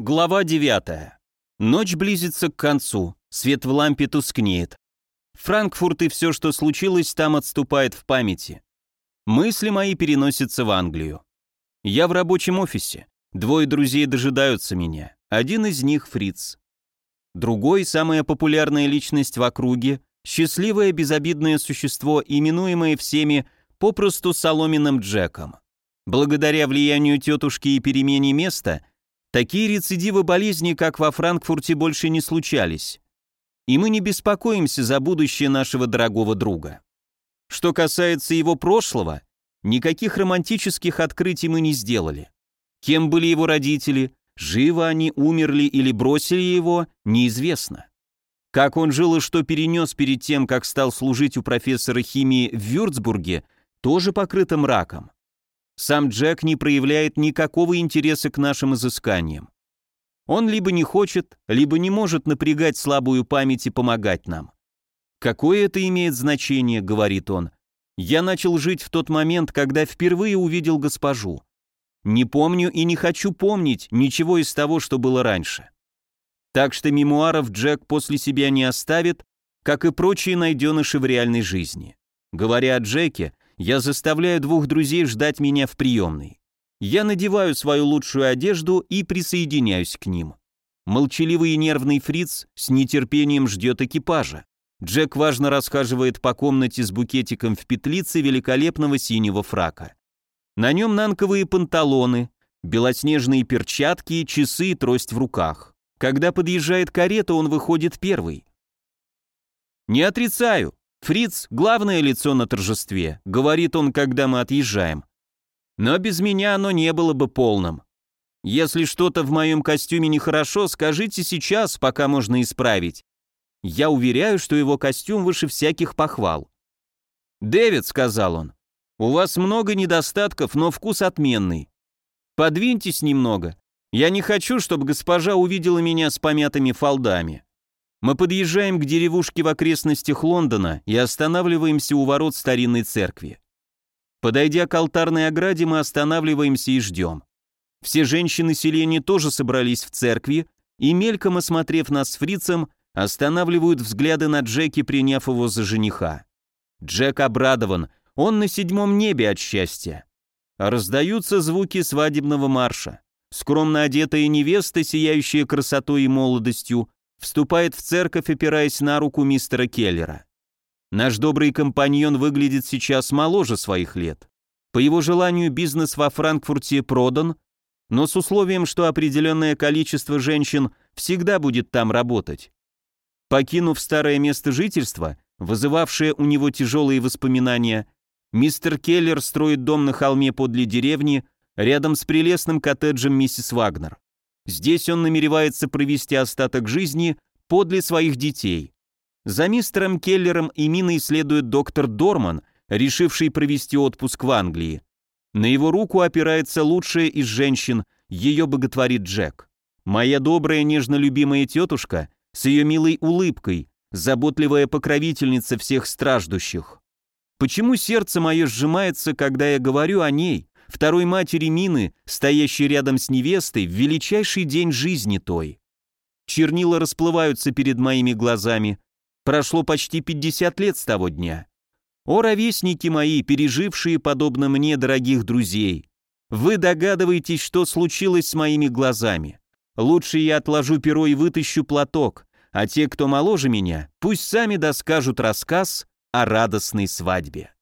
Глава 9. Ночь близится к концу, свет в лампе тускнеет. Франкфурт и все, что случилось, там отступает в памяти. Мысли мои переносятся в Англию. Я в рабочем офисе. Двое друзей дожидаются меня. Один из них — Фриц. Другой — самая популярная личность в округе, счастливое безобидное существо, именуемое всеми попросту Соломенным Джеком. Благодаря влиянию тетушки и перемене места — Такие рецидивы болезни, как во Франкфурте, больше не случались. И мы не беспокоимся за будущее нашего дорогого друга. Что касается его прошлого, никаких романтических открытий мы не сделали. Кем были его родители, живы они, умерли или бросили его, неизвестно. Как он жил и что перенес перед тем, как стал служить у профессора химии в Вюрцбурге, тоже покрыто мраком. Сам Джек не проявляет никакого интереса к нашим изысканиям. Он либо не хочет, либо не может напрягать слабую память и помогать нам. «Какое это имеет значение?» — говорит он. «Я начал жить в тот момент, когда впервые увидел госпожу. Не помню и не хочу помнить ничего из того, что было раньше. Так что мемуаров Джек после себя не оставит, как и прочие найденыши в реальной жизни. Говоря о Джеке, я заставляю двух друзей ждать меня в приемной. Я надеваю свою лучшую одежду и присоединяюсь к ним. Молчаливый и нервный фриц с нетерпением ждет экипажа. Джек важно расхаживает по комнате с букетиком в петлице великолепного синего фрака. На нем нанковые панталоны, белоснежные перчатки, часы и трость в руках. Когда подъезжает карета, он выходит первый. Не отрицаю, Фриц — главное лицо на торжестве, говорит он, когда мы отъезжаем. Но без меня оно не было бы полным. Если что-то в моем костюме нехорошо, скажите сейчас, пока можно исправить. Я уверяю, что его костюм выше всяких похвал. «Дэвид», — сказал он, — «у вас много недостатков, но вкус отменный. Подвиньтесь немного. Я не хочу, чтобы госпожа увидела меня с помятыми фалдами». Мы подъезжаем к деревушке в окрестностях Лондона и останавливаемся у ворот старинной церкви. Подойдя к алтарной ограде, мы останавливаемся и ждем. Все женщины селения тоже собрались в церкви и, мельком осмотрев нас с фрицем, останавливают взгляды на Джеки, приняв его за жениха. Джек обрадован, он на седьмом небе от счастья. Раздаются звуки свадебного марша. Скромно одетая невеста, сияющая красотой и молодостью, вступает в церковь, опираясь на руку мистера Келлера. Наш добрый компаньон выглядит сейчас моложе своих лет. По его желанию бизнес во Франкфурте продан, но с условием, что определенное количество женщин всегда будет там работать. Покинув старое место жительства, вызывавшее у него тяжелые воспоминания, мистер Келлер строит дом на холме подле деревни, рядом с прелестным коттеджем миссис Вагнер. Здесь он намеревается провести остаток жизни подле своих детей. За мистером Келлером и Миной следует доктор Дорман, решивший провести отпуск в Англии. На его руку опирается лучшая из женщин, ее боготворит Джек. Моя добрая, нежно любимая тетушка с ее милой улыбкой, заботливая покровительница всех страждущих. Почему сердце мое сжимается, когда я говорю о ней, второй матери Мины, стоящей рядом с невестой в величайший день жизни той. Чернила расплываются перед моими глазами. Прошло почти 50 лет с того дня. О, ровесники мои, пережившие, подобно мне, дорогих друзей, вы догадываетесь, что случилось с моими глазами. Лучше я отложу перо и вытащу платок, а те, кто моложе меня, пусть сами доскажут рассказ о радостной свадьбе.